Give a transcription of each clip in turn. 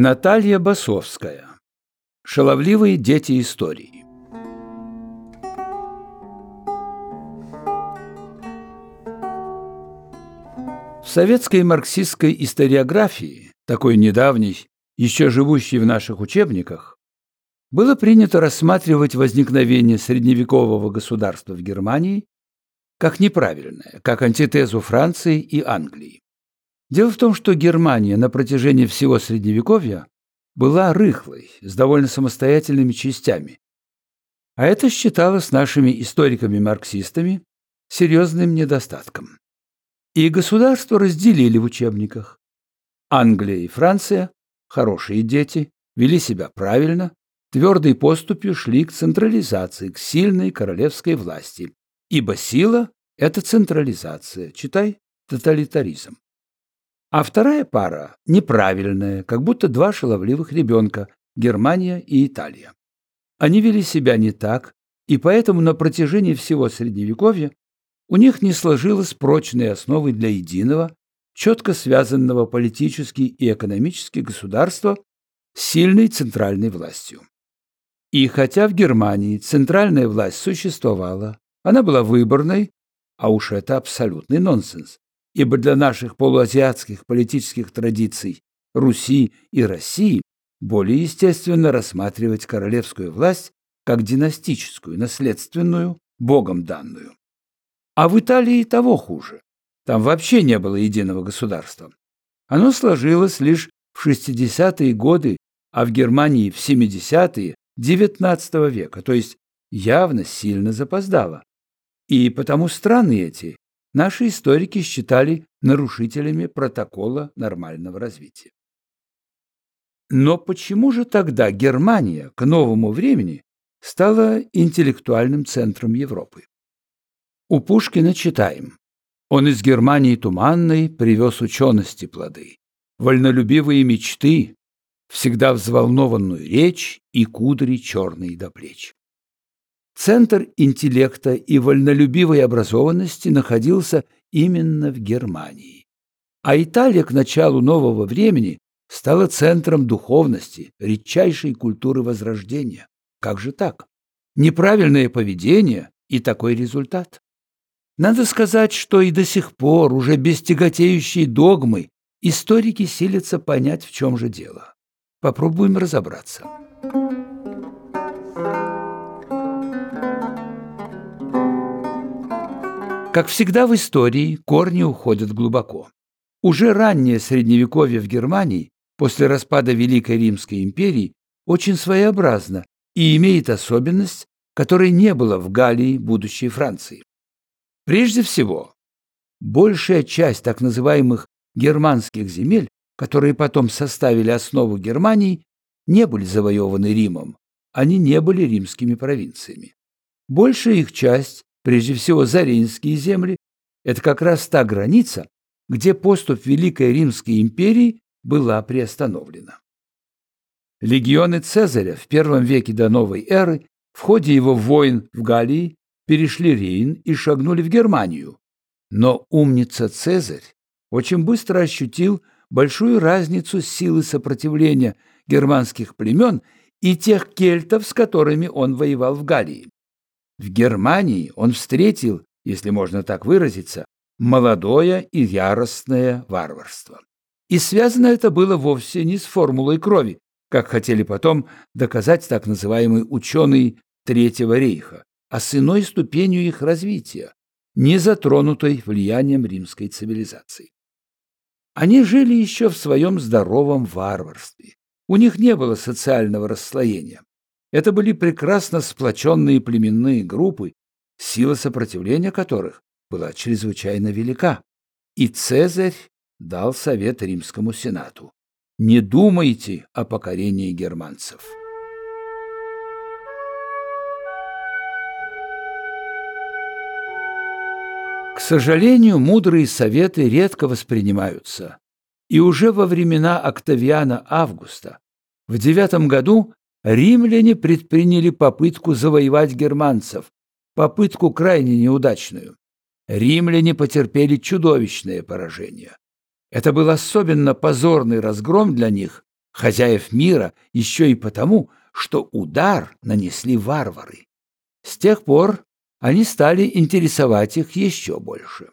Наталья Басовская. Шаловливые дети истории. В советской марксистской историографии, такой недавней, еще живущей в наших учебниках, было принято рассматривать возникновение средневекового государства в Германии как неправильное, как антитезу Франции и Англии. Дело в том, что Германия на протяжении всего Средневековья была рыхлой, с довольно самостоятельными частями. А это считалось нашими историками-марксистами серьезным недостатком. И государство разделили в учебниках. Англия и Франция, хорошие дети, вели себя правильно, твердой поступью шли к централизации, к сильной королевской власти, ибо сила – это централизация, читай, тоталитаризм. А вторая пара неправильная, как будто два шаловливых ребенка – Германия и Италия. Они вели себя не так, и поэтому на протяжении всего Средневековья у них не сложилось прочной основы для единого, четко связанного политически и экономически государства с сильной центральной властью. И хотя в Германии центральная власть существовала, она была выборной, а уж это абсолютный нонсенс, ибо для наших полуазиатских политических традиций Руси и России более естественно рассматривать королевскую власть как династическую, наследственную, богом данную. А в Италии того хуже. Там вообще не было единого государства. Оно сложилось лишь в 60-е годы, а в Германии в 70-е XIX века, то есть явно сильно запоздало. И потому страны эти наши историки считали нарушителями протокола нормального развития. Но почему же тогда Германия к новому времени стала интеллектуальным центром Европы? У Пушкина читаем. Он из Германии туманной привез учености плоды, вольнолюбивые мечты, всегда взволнованную речь и кудри черные до плеч. Центр интеллекта и вольнолюбивой образованности находился именно в Германии. А Италия к началу нового времени стала центром духовности, редчайшей культуры Возрождения. Как же так? Неправильное поведение и такой результат. Надо сказать, что и до сих пор, уже без тяготеющей догмы, историки силятся понять, в чем же дело. Попробуем разобраться. Как всегда в истории, корни уходят глубоко. Уже раннее Средневековье в Германии, после распада Великой Римской империи, очень своеобразно и имеет особенность, которой не было в Галлии будущей Франции. Прежде всего, большая часть так называемых германских земель, которые потом составили основу Германии, не были завоеваны Римом, они не были римскими провинциями. Большая их часть Прежде всего, Заринские земли – это как раз та граница, где поступ Великой Римской империи была приостановлена. Легионы Цезаря в первом веке до новой эры в ходе его войн в Галлии перешли Рейн и шагнули в Германию. Но умница Цезарь очень быстро ощутил большую разницу силы сопротивления германских племен и тех кельтов, с которыми он воевал в Галлии. В Германии он встретил, если можно так выразиться, молодое и яростное варварство. И связано это было вовсе не с формулой крови, как хотели потом доказать так называемые ученые Третьего рейха, а с иной ступенью их развития, не затронутой влиянием римской цивилизации. Они жили еще в своем здоровом варварстве. У них не было социального расслоения. Это были прекрасно сплоченные племенные группы, сила сопротивления которых была чрезвычайно велика. И Цезарь дал совет римскому сенату. Не думайте о покорении германцев. К сожалению, мудрые советы редко воспринимаются. И уже во времена Октавиана Августа в девятом году римляне предприняли попытку завоевать германцев, попытку крайне неудачную. Римляне потерпели чудовищное поражение. Это был особенно позорный разгром для них, хозяев мира еще и потому, что удар нанесли варвары. С тех пор они стали интересовать их еще больше.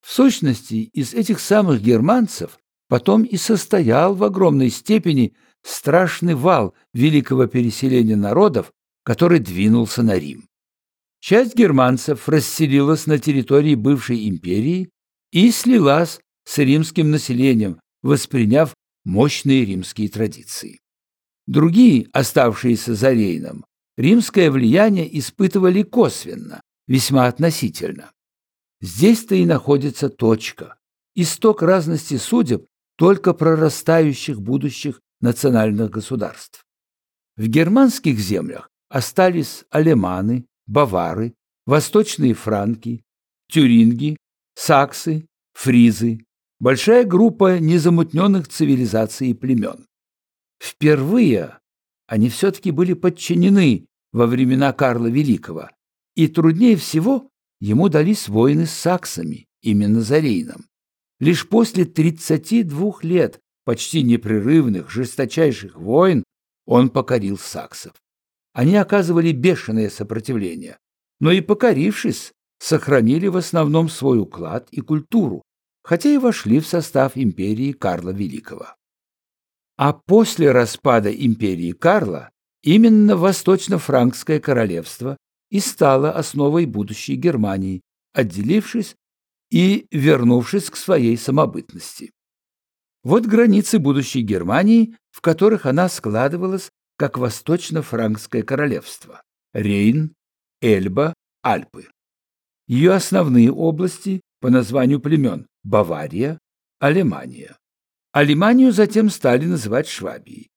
В сущности, из этих самых германцев потом и состоял в огромной степени страшный вал великого переселения народов, который двинулся на Рим. Часть германцев расселилась на территории бывшей империи и слилась с римским населением, восприняв мощные римские традиции. Другие, оставшиеся за Рейном, римское влияние испытывали косвенно, весьма относительно. Здесь-то и находится точка, исток разности судеб только прорастающих будущих национальных государств. В германских землях остались алеманы, бавары, восточные франки, тюринги, саксы, фризы, большая группа незамутненных цивилизаций и племен. Впервые они все-таки были подчинены во времена Карла Великого, и труднее всего ему дались войны с саксами, именно за Рейном. Лишь после 32 лет почти непрерывных, жесточайших войн он покорил саксов. Они оказывали бешеное сопротивление, но и покорившись, сохранили в основном свой уклад и культуру, хотя и вошли в состав империи Карла Великого. А после распада империи Карла именно Восточно-Франкское королевство и стало основой будущей Германии, отделившись и вернувшись к своей самобытности. Вот границы будущей Германии, в которых она складывалась как Восточно-Франкское королевство – Рейн, Эльба, Альпы. Ее основные области по названию племен – Бавария, Алемания. Алеманию затем стали называть Швабией.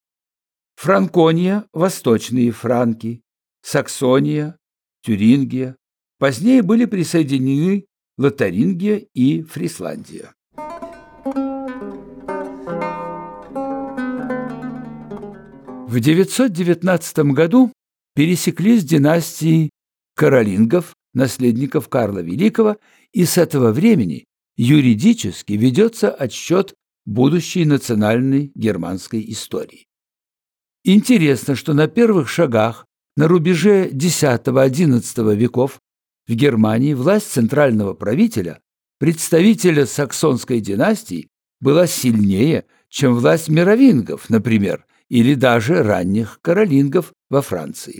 Франкония – восточные франки, Саксония, Тюрингия. Позднее были присоединены Лотарингия и Фрисландия. В 919 году пересеклись династии каролингов, наследников Карла Великого, и с этого времени юридически ведется отсчет будущей национальной германской истории. Интересно, что на первых шагах на рубеже X-XI веков в Германии власть центрального правителя, представителя саксонской династии, была сильнее, чем власть мировингов, например, или даже ранних каролингов во Франции.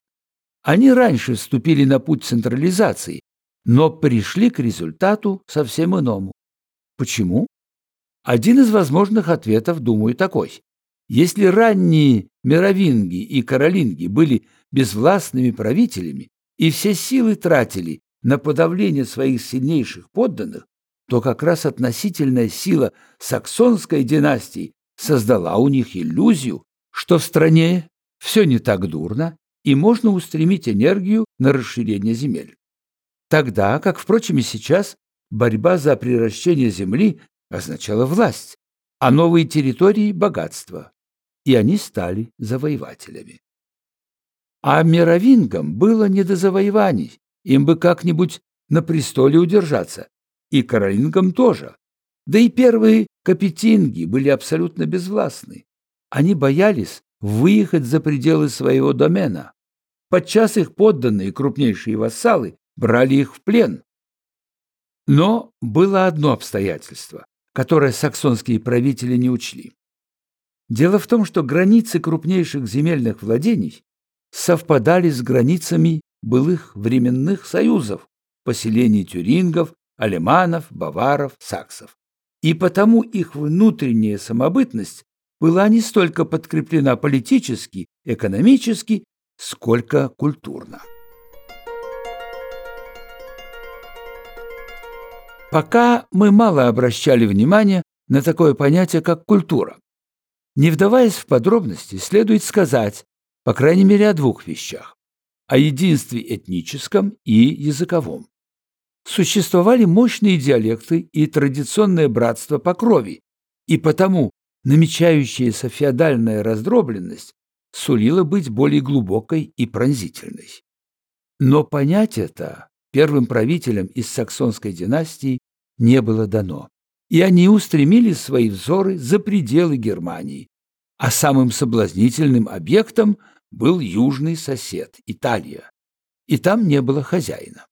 Они раньше вступили на путь централизации, но пришли к результату совсем иному. Почему? Один из возможных ответов, думаю, такой. Если ранние мировинги и каролинги были безвластными правителями и все силы тратили на подавление своих сильнейших подданных, то как раз относительная сила саксонской династии создала у них иллюзию, что в стране все не так дурно и можно устремить энергию на расширение земель. Тогда, как, впрочем, и сейчас, борьба за приращение земли означала власть, а новые территории – богатство. И они стали завоевателями. А мировингам было не до завоеваний, им бы как-нибудь на престоле удержаться, и каролингам тоже. Да и первые капетинги были абсолютно безвластны. Они боялись выехать за пределы своего домена. Подчас их подданные крупнейшие вассалы брали их в плен. Но было одно обстоятельство которое саксонские правители не учли. Дело в том, что границы крупнейших земельных владений совпадали с границами былых временных союзов, поселений тюрингов, алеманов, баваров, саксов. И потому их внутренняя самобытность была не столько подкреплена политически, экономически, сколько культурно. Пока мы мало обращали внимания на такое понятие, как культура. Не вдаваясь в подробности, следует сказать, по крайней мере, о двух вещах – о единстве этническом и языковом. Существовали мощные диалекты и традиционное братство по крови, и потому намечающаяся феодальная раздробленность сулила быть более глубокой и пронзительной. Но понять это первым правителям из саксонской династии не было дано, и они устремили свои взоры за пределы Германии, а самым соблазнительным объектом был южный сосед – Италия. И там не было хозяина.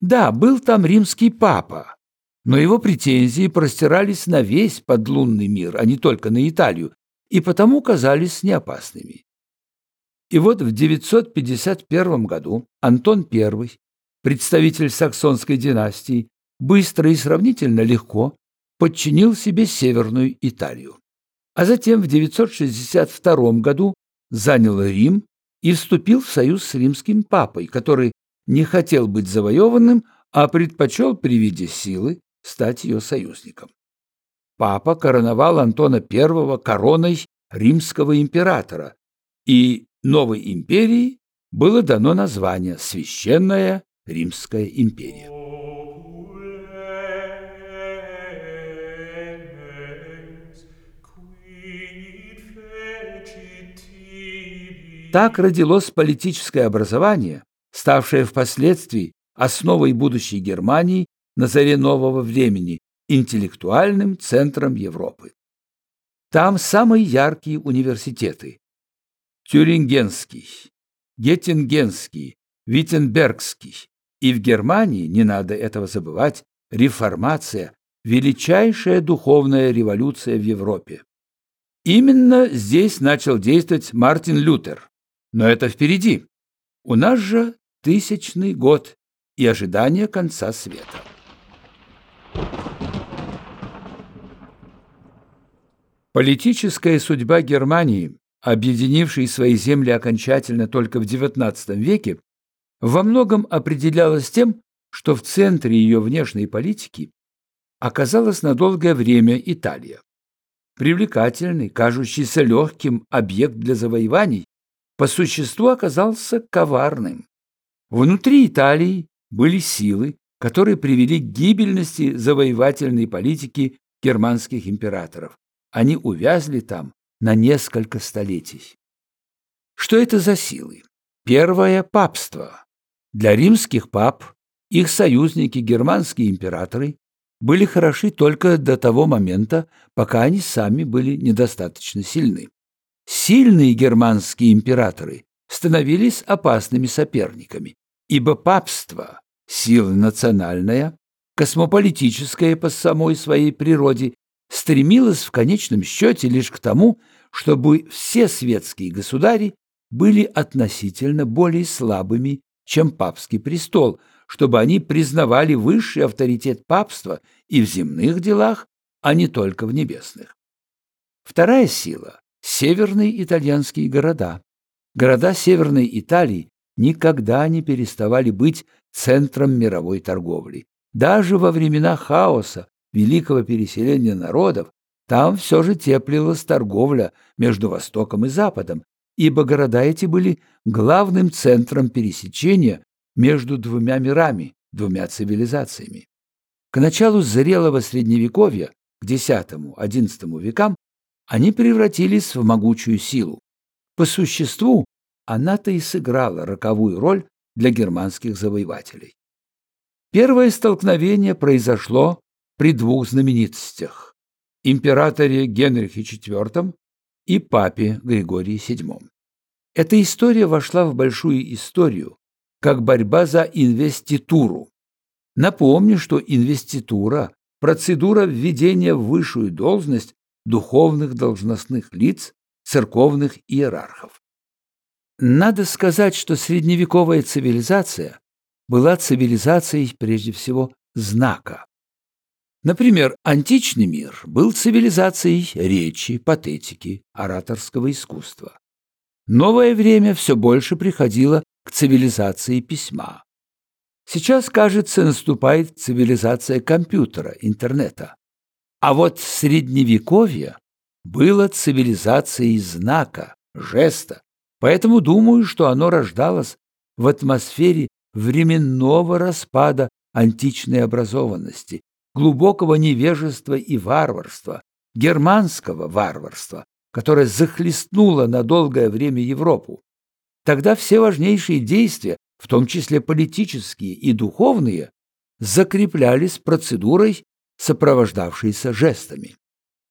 Да, был там римский папа, но его претензии простирались на весь подлунный мир, а не только на Италию, и потому казались неопасными. И вот в 951 году Антон I, представитель саксонской династии, быстро и сравнительно легко подчинил себе Северную Италию. А затем в 962 году занял Рим и вступил в союз с римским папой, который не хотел быть завоеванным, а предпочел при виде силы стать ее союзником. Папа короновал Антона I короной римского императора, и новой империи было дано название Священная Римская империя. Так родилось политическое образование, ставшее впоследствии основой будущей Германии на заре нового времени, интеллектуальным центром Европы. Там самые яркие университеты – Тюрингенский, Геттингенский, Виттенбергский. И в Германии, не надо этого забывать, реформация – величайшая духовная революция в Европе. Именно здесь начал действовать Мартин Лютер. Но это впереди. У нас же тысячный год и ожидание конца света. Политическая судьба Германии, объединившей свои земли окончательно только в XIX веке, во многом определялась тем, что в центре ее внешней политики оказалась на долгое время Италия. Привлекательный, кажущийся легким объект для завоеваний, по существу оказался коварным. Внутри Италии были силы, которые привели к гибельности завоевательной политики германских императоров. Они увязли там на несколько столетий. Что это за силы? Первое – папство. Для римских пап их союзники, германские императоры, были хороши только до того момента, пока они сами были недостаточно сильны. Сильные германские императоры становились опасными соперниками, ибо папство – сила национальная, космополитическая по самой своей природе стремилась в конечном счете лишь к тому, чтобы все светские государи были относительно более слабыми, чем папский престол, чтобы они признавали высший авторитет папства и в земных делах, а не только в небесных. Вторая сила – северные итальянские города. Города Северной Италии никогда не переставали быть центром мировой торговли. Даже во времена хаоса великого переселения народов, там все же теплилась торговля между Востоком и Западом, ибо города эти были главным центром пересечения между двумя мирами, двумя цивилизациями. К началу зрелого Средневековья, к X-XI векам, они превратились в могучую силу. По существу, она-то и сыграла роковую роль для германских завоевателей. Первое столкновение произошло при двух знаменитостях – императоре Генрихе IV и папе Григории VII. Эта история вошла в большую историю, как борьба за инвеституру. Напомню, что инвеститура – процедура введения в высшую должность духовных должностных лиц, церковных иерархов. Надо сказать, что средневековая цивилизация была цивилизацией прежде всего знака. Например, античный мир был цивилизацией речи, патетики, ораторского искусства. Новое время все больше приходило к цивилизации письма. Сейчас, кажется, наступает цивилизация компьютера, интернета. А вот средневековье было цивилизацией знака, жеста, поэтому думаю, что оно рождалось в атмосфере временного распада античной образованности, глубокого невежества и варварства, германского варварства, которое захлестнуло на долгое время Европу. Тогда все важнейшие действия, в том числе политические и духовные, закреплялись процедурой, сопровождавшейся жестами.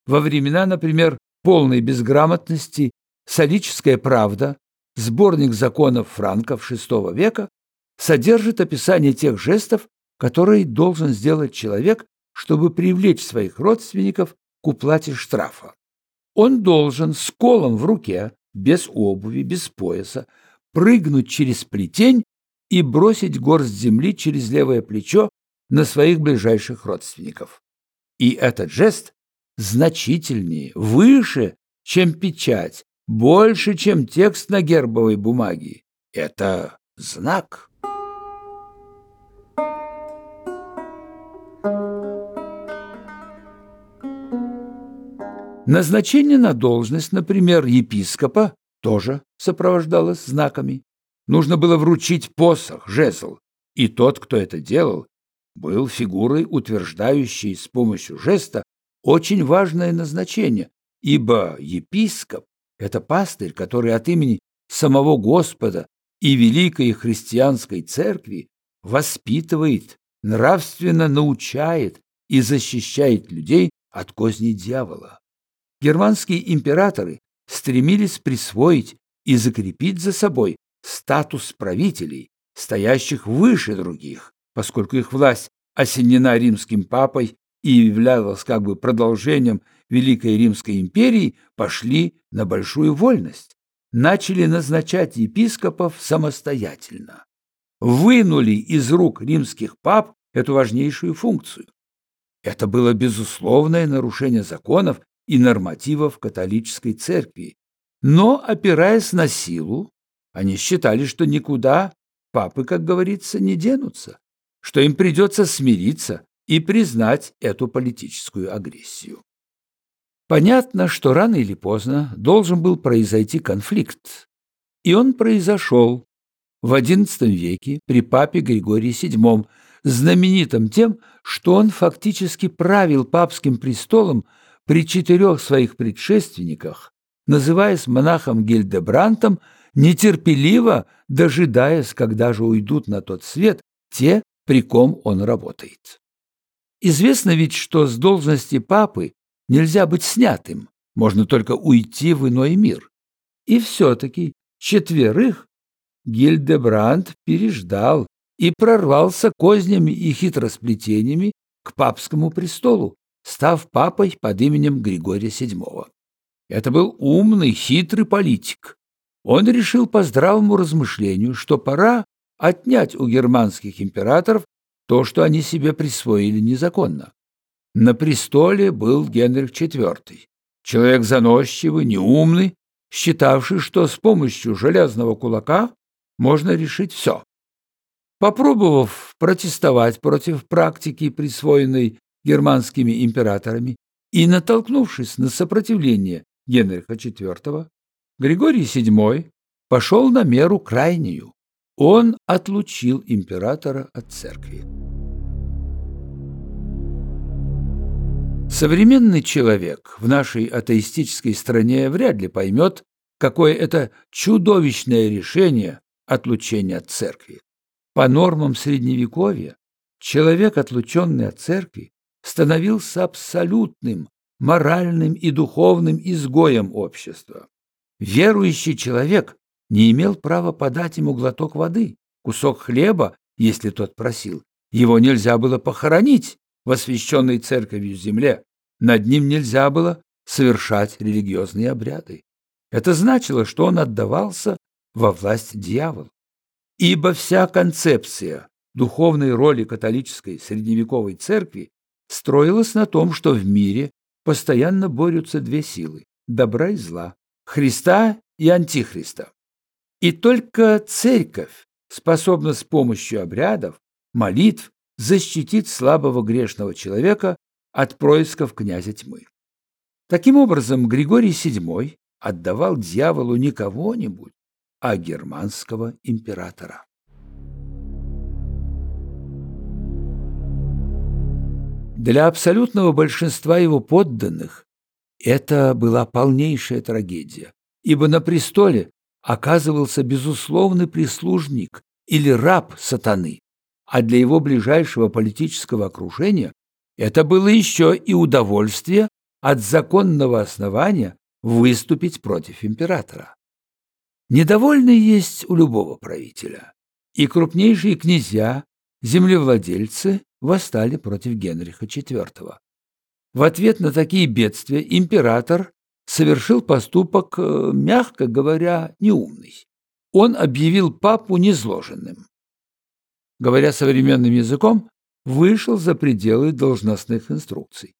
Во времена, например, полной безграмотности «Солическая правда», сборник законов франков VI века, содержит описание тех жестов, которые должен сделать человек, чтобы привлечь своих родственников к уплате штрафа. Он должен с колом в руке, без обуви, без пояса, прыгнуть через плетень и бросить горсть земли через левое плечо на своих ближайших родственников. И этот жест значительнее, выше, чем печать, больше, чем текст на гербовой бумаге. Это знак. Назначение на должность, например, епископа, тоже сопровождалось знаками. Нужно было вручить посох, жезл, и тот, кто это делал, был фигурой, утверждающей с помощью жеста очень важное назначение, ибо епископ – это пастырь, который от имени самого Господа и Великой Христианской Церкви воспитывает, нравственно научает и защищает людей от козней дьявола. Германские императоры стремились присвоить и закрепить за собой статус правителей, стоящих выше других, поскольку их власть осенена римским папой и являлась как бы продолжением Великой Римской империи, пошли на большую вольность, начали назначать епископов самостоятельно, вынули из рук римских пап эту важнейшую функцию. Это было безусловное нарушение законов и нормативов католической церкви, но, опираясь на силу, они считали, что никуда папы, как говорится, не денутся, что им придется смириться и признать эту политическую агрессию. Понятно, что рано или поздно должен был произойти конфликт, и он произошел в XI веке при папе Григории VII, знаменитым тем, что он фактически правил папским престолом при четырех своих предшественниках, называясь монахом Гильдебрантом, нетерпеливо дожидаясь, когда же уйдут на тот свет те, при ком он работает. Известно ведь, что с должности папы нельзя быть снятым, можно только уйти в иной мир. И все-таки четверых Гильдебранд переждал и прорвался кознями и хитросплетениями к папскому престолу, став папой под именем Григория VII. Это был умный, хитрый политик. Он решил по здравому размышлению, что пора отнять у германских императоров то, что они себе присвоили незаконно. На престоле был Генрих IV, человек заносчивый, неумный, считавший, что с помощью железного кулака можно решить все. Попробовав протестовать против практики, присвоенной германскими императорами, и натолкнувшись на сопротивление Генриха IV, Григорий VII пошел на меру крайнюю. Он отлучил императора от церкви. Современный человек в нашей атеистической стране вряд ли поймет, какое это чудовищное решение отлучения от церкви. По нормам Средневековья человек, отлученный от церкви, становился абсолютным моральным и духовным изгоем общества. Верующий человек не имел права подать ему глоток воды, кусок хлеба, если тот просил. Его нельзя было похоронить в освященной церковью земле. Над ним нельзя было совершать религиозные обряды. Это значило, что он отдавался во власть дьяволу. Ибо вся концепция духовной роли католической средневековой церкви строилась на том, что в мире постоянно борются две силы – добра и зла, Христа и Антихриста. И только церковь способна с помощью обрядов, молитв защитить слабого грешного человека от происков князя тьмы. Таким образом, Григорий VII отдавал дьяволу не кого-нибудь, а германского императора. Для абсолютного большинства его подданных это была полнейшая трагедия, ибо на престоле оказывался безусловный прислужник или раб сатаны, а для его ближайшего политического окружения это было еще и удовольствие от законного основания выступить против императора. Недовольные есть у любого правителя, и крупнейшие князья, землевладельцы восстали против Генриха IV. В ответ на такие бедствия император совершил поступок, э, мягко говоря, неумный. Он объявил папу незложенным. Говоря современным языком, вышел за пределы должностных инструкций.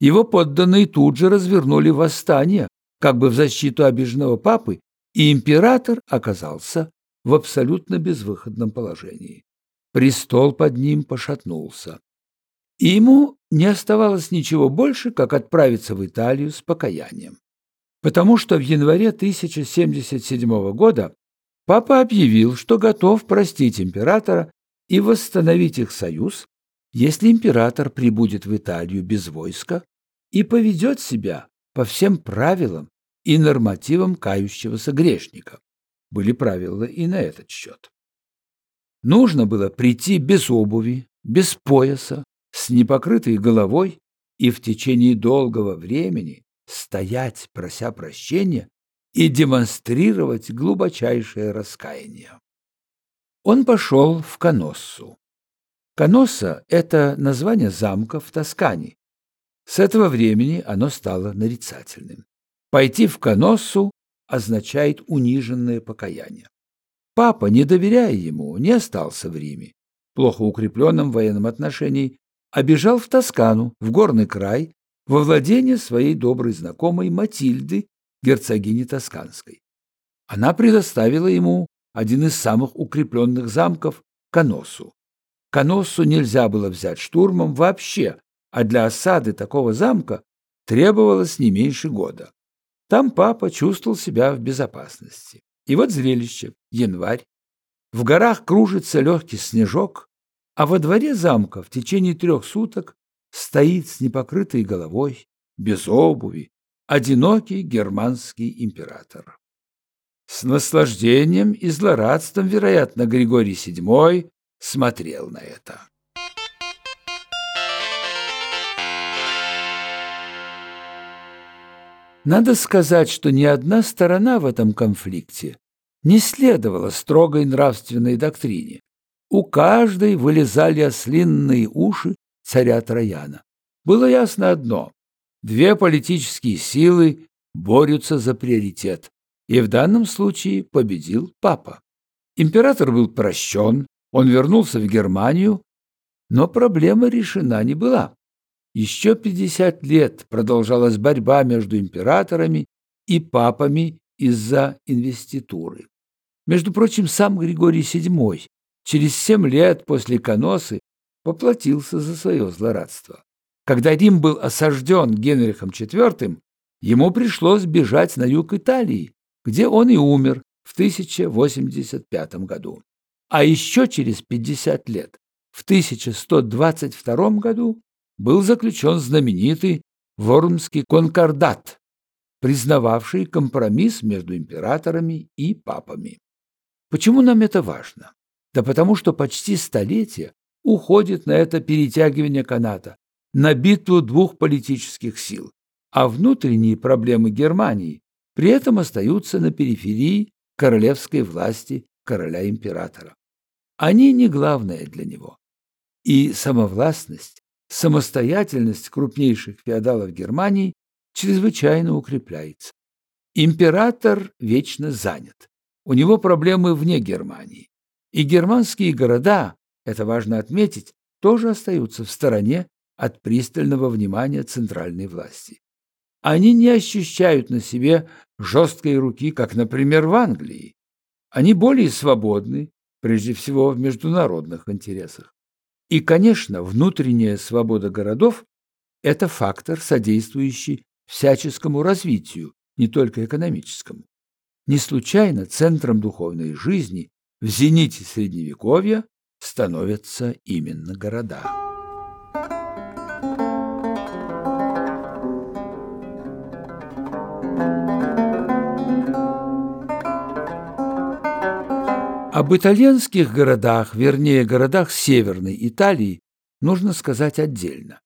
Его подданные тут же развернули восстание, как бы в защиту обиженного папы, и император оказался в абсолютно безвыходном положении. Престол под ним пошатнулся. И ему не оставалось ничего больше, как отправиться в Италию с покаянием. Потому что в январе 1077 года папа объявил, что готов простить императора и восстановить их союз, если император прибудет в Италию без войска и поведет себя по всем правилам и нормативам кающегося грешника. Были правила и на этот счет. Нужно было прийти без обуви, без пояса, с непокрытой головой и в течение долгого времени стоять, прося прощения, и демонстрировать глубочайшее раскаяние. Он пошел в Каноссу. Каносса – это название замка в Тоскане. С этого времени оно стало нарицательным. Пойти в Каноссу означает униженное покаяние. Папа, не доверяя ему, не остался в Риме, плохо укрепленном в военном отношении, а бежал в Тоскану, в горный край, во владение своей доброй знакомой Матильды, герцогини Тосканской. Она предоставила ему один из самых укрепленных замков – Каносу. Каноссу нельзя было взять штурмом вообще, а для осады такого замка требовалось не меньше года. Там папа чувствовал себя в безопасности. И вот зрелище – январь. В горах кружится легкий снежок, а во дворе замка в течение трех суток стоит с непокрытой головой, без обуви, одинокий германский император. С наслаждением и злорадством, вероятно, Григорий VII смотрел на это. Надо сказать, что ни одна сторона в этом конфликте не следовала строгой нравственной доктрине. У каждой вылезали ослинные уши царя Трояна. Было ясно одно – две политические силы борются за приоритет, и в данном случае победил папа. Император был прощен, он вернулся в Германию, но проблема решена не была. Еще 50 лет продолжалась борьба между императорами и папами из-за инвеституры. Между прочим, сам Григорий VII через семь лет после Коносы поплатился за свое злорадство. Когда Рим был осажден Генрихом IV, ему пришлось бежать на юг Италии, где он и умер в 1085 году. А еще через 50 лет, в 1122 году, был заключен знаменитый Вормский конкордат, признававший компромисс между императорами и папами. Почему нам это важно? Да потому что почти столетие уходит на это перетягивание каната, на битву двух политических сил, а внутренние проблемы Германии при этом остаются на периферии королевской власти короля-императора. Они не главное для него. И самовластность, самостоятельность крупнейших феодалов Германии чрезвычайно укрепляется. Император вечно занят. У него проблемы вне Германии. И германские города, это важно отметить, тоже остаются в стороне от пристального внимания центральной власти. Они не ощущают на себе жесткой руки, как, например, в Англии. Они более свободны, прежде всего в международных интересах. И, конечно, внутренняя свобода городов – это фактор, содействующий всяческому развитию, не только экономическому. Не случайно центром духовной жизни в зените Средневековья становятся именно города. Об итальянских городах, вернее, городах Северной Италии, нужно сказать отдельно,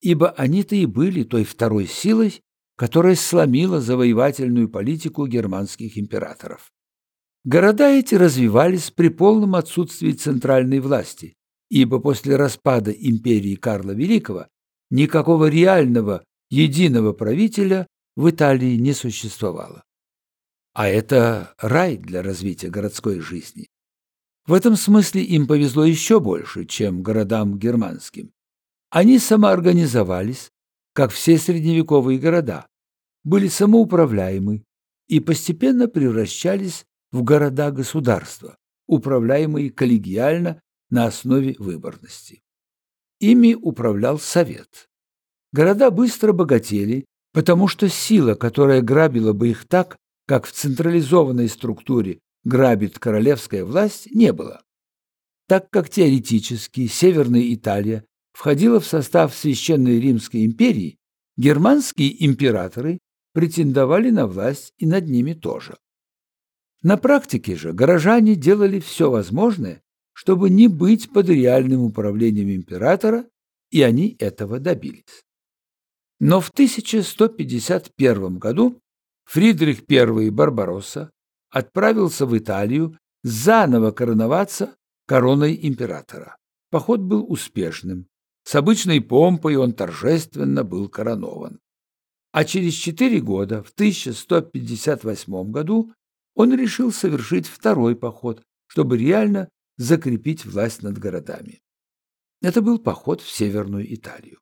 ибо они-то и были той второй силой, которая сломила завоевательную политику германских императоров. Города эти развивались при полном отсутствии центральной власти, ибо после распада империи Карла Великого никакого реального единого правителя в Италии не существовало. А это рай для развития городской жизни. В этом смысле им повезло еще больше, чем городам германским. Они самоорганизовались, как все средневековые города, были самоуправляемы и постепенно превращались в города-государства, управляемые коллегиально на основе выборности. Ими управлял Совет. Города быстро богатели, потому что сила, которая грабила бы их так, как в централизованной структуре грабит королевская власть, не было. Так как теоретически Северная Италия входила в состав Священной Римской империи, германские императоры претендовали на власть и над ними тоже. На практике же горожане делали все возможное, чтобы не быть под реальным управлением императора, и они этого добились. Но в 1151 году Фридрих I Барбаросса отправился в Италию заново короноваться короной императора. Поход был успешным. С обычной помпой он торжественно был коронован. А через четыре года, в 1158 году, он решил совершить второй поход, чтобы реально закрепить власть над городами. Это был поход в Северную Италию.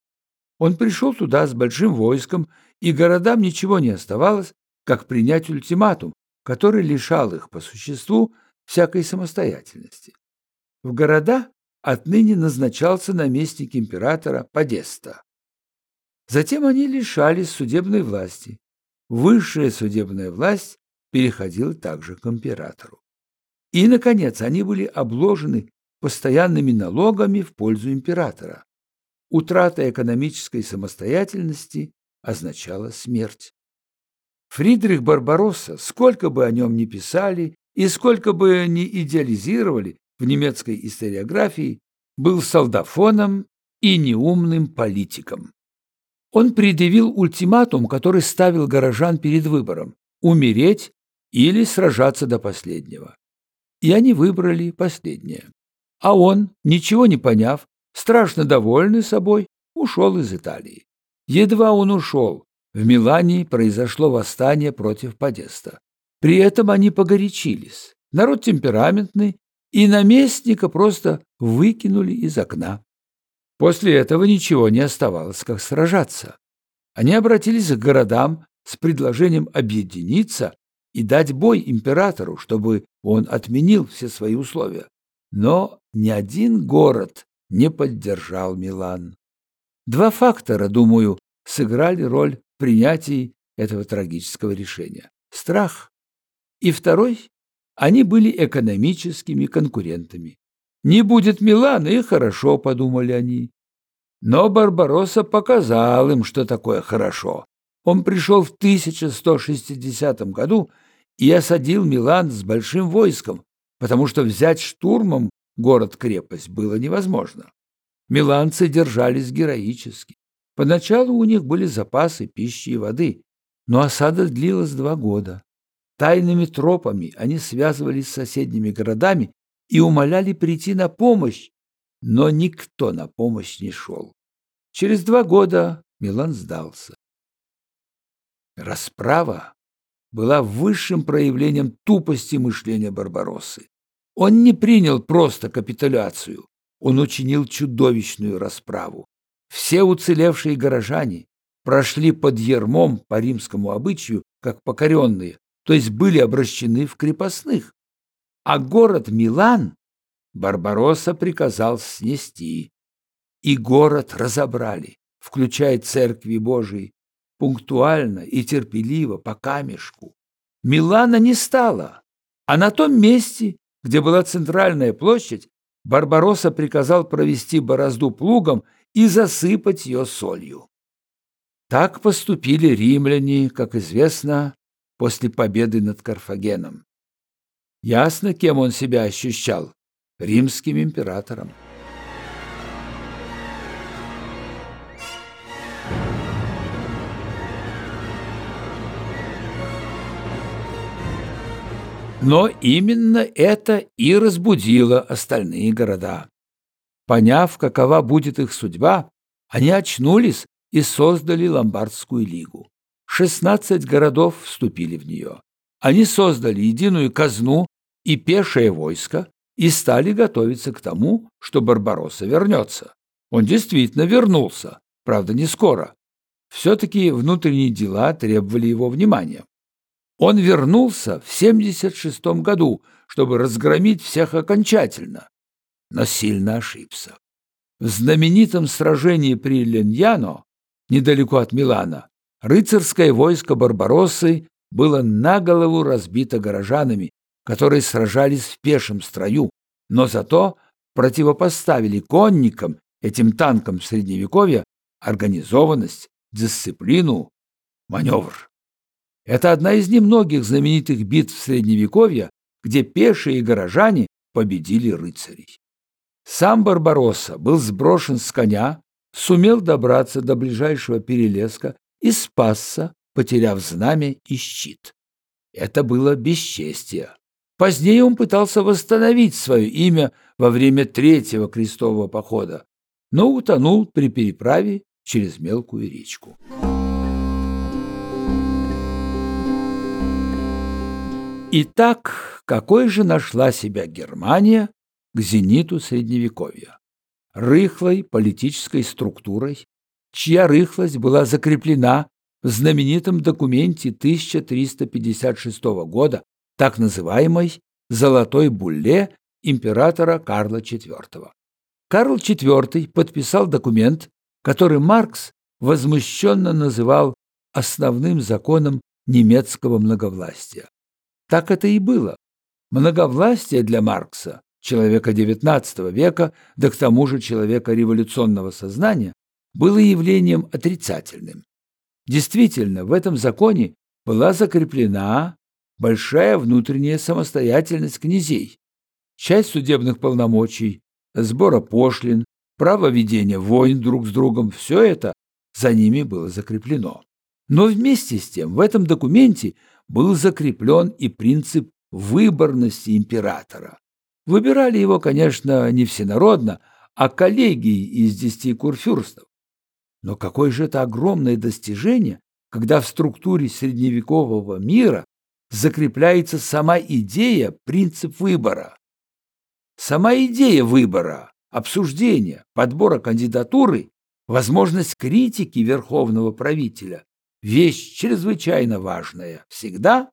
Он пришел туда с большим войском, и городам ничего не оставалось, как принять ультиматум, который лишал их по существу всякой самостоятельности. В города отныне назначался наместник императора Подеста. Затем они лишались судебной власти. Высшая судебная власть переходила также к императору. И, наконец, они были обложены постоянными налогами в пользу императора. Утрата экономической самостоятельности означала смерть. Фридрих Барбаросса, сколько бы о нем ни писали и сколько бы ни идеализировали в немецкой историографии, был солдафоном и неумным политиком. Он предъявил ультиматум, который ставил горожан перед выбором – умереть или сражаться до последнего. И они выбрали последнее. А он, ничего не поняв, страшно довольный собой, ушел из Италии. Едва он ушел, в Милане произошло восстание против Подеста. При этом они погорячились. Народ темпераментный, и наместника просто выкинули из окна. После этого ничего не оставалось, как сражаться. Они обратились к городам с предложением объединиться и дать бой императору, чтобы он отменил все свои условия. Но ни один город не поддержал Милан. Два фактора, думаю, сыграли роль принятии этого трагического решения. Страх. И второй – они были экономическими конкурентами. Не будет Милана, и хорошо, подумали они. Но Барбаросса показал им, что такое хорошо. Он пришел в 1160 году и осадил Милан с большим войском, потому что взять штурмом город-крепость было невозможно. Миланцы держались героически. Поначалу у них были запасы пищи и воды, но осада длилась два года. Тайными тропами они связывались с соседними городами и умоляли прийти на помощь, но никто на помощь не шел. Через два года Милан сдался. Расправа была высшим проявлением тупости мышления Барбароссы. Он не принял просто капитуляцию, он учинил чудовищную расправу. Все уцелевшие горожане прошли под ермом по римскому обычаю, как покоренные, то есть были обращены в крепостных. А город Милан Барбаросса приказал снести. И город разобрали, включая церкви Божии, пунктуально и терпеливо по камешку. Милана не стало, а на том месте, где была центральная площадь, Барбаросса приказал провести борозду плугом и засыпать ее солью. Так поступили римляне, как известно, после победы над Карфагеном. Ясно, кем он себя ощущал – римским императором. Но именно это и разбудило остальные города. Поняв, какова будет их судьба, они очнулись и создали Ломбардскую лигу. 16 городов вступили в нее. Они создали единую казну и пешее войско и стали готовиться к тому, что Барбаросса вернется. Он действительно вернулся, правда, не скоро. Все-таки внутренние дела требовали его внимания. Он вернулся в 76 году, чтобы разгромить всех окончательно, но сильно ошибся. В знаменитом сражении при Леньяно, недалеко от Милана, рыцарское войско Барбароссы было на голову разбито горожанами, которые сражались в пешем строю, но зато противопоставили конникам, этим танкам Средневековья, организованность, дисциплину, маневр. Это одна из немногих знаменитых битв Средневековья, где пешие горожане победили рыцарей. Сам Барбаросса был сброшен с коня, сумел добраться до ближайшего перелеска и спасся, потеряв знамя и щит. Это было бесчестие. Позднее он пытался восстановить свое имя во время третьего крестового похода, но утонул при переправе через мелкую речку. Итак, какой же нашла себя Германия к зениту Средневековья? Рыхлой политической структурой, чья рыхлость была закреплена в знаменитом документе 1356 года, так называемой «Золотой булле» императора Карла IV. Карл IV подписал документ, который Маркс возмущенно называл основным законом немецкого многовластия. Так это и было. Многовластие для Маркса, человека XIX века, да к тому же человека революционного сознания, было явлением отрицательным. Действительно, в этом законе была закреплена большая внутренняя самостоятельность князей, часть судебных полномочий, сбора пошлин, право ведения войн друг с другом – все это за ними было закреплено. Но вместе с тем в этом документе был закреплен и принцип выборности императора. Выбирали его, конечно, не всенародно, а коллегии из десяти курфюрстов. Но какое же это огромное достижение, когда в структуре средневекового мира закрепляется сама идея, принцип выбора. Сама идея выбора, обсуждения, подбора кандидатуры, возможность критики верховного правителя вещь чрезвычайно важная всегда,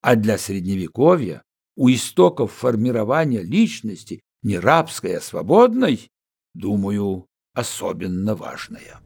а для Средневековья у истоков формирования личности не рабской, а свободной, думаю, особенно важная.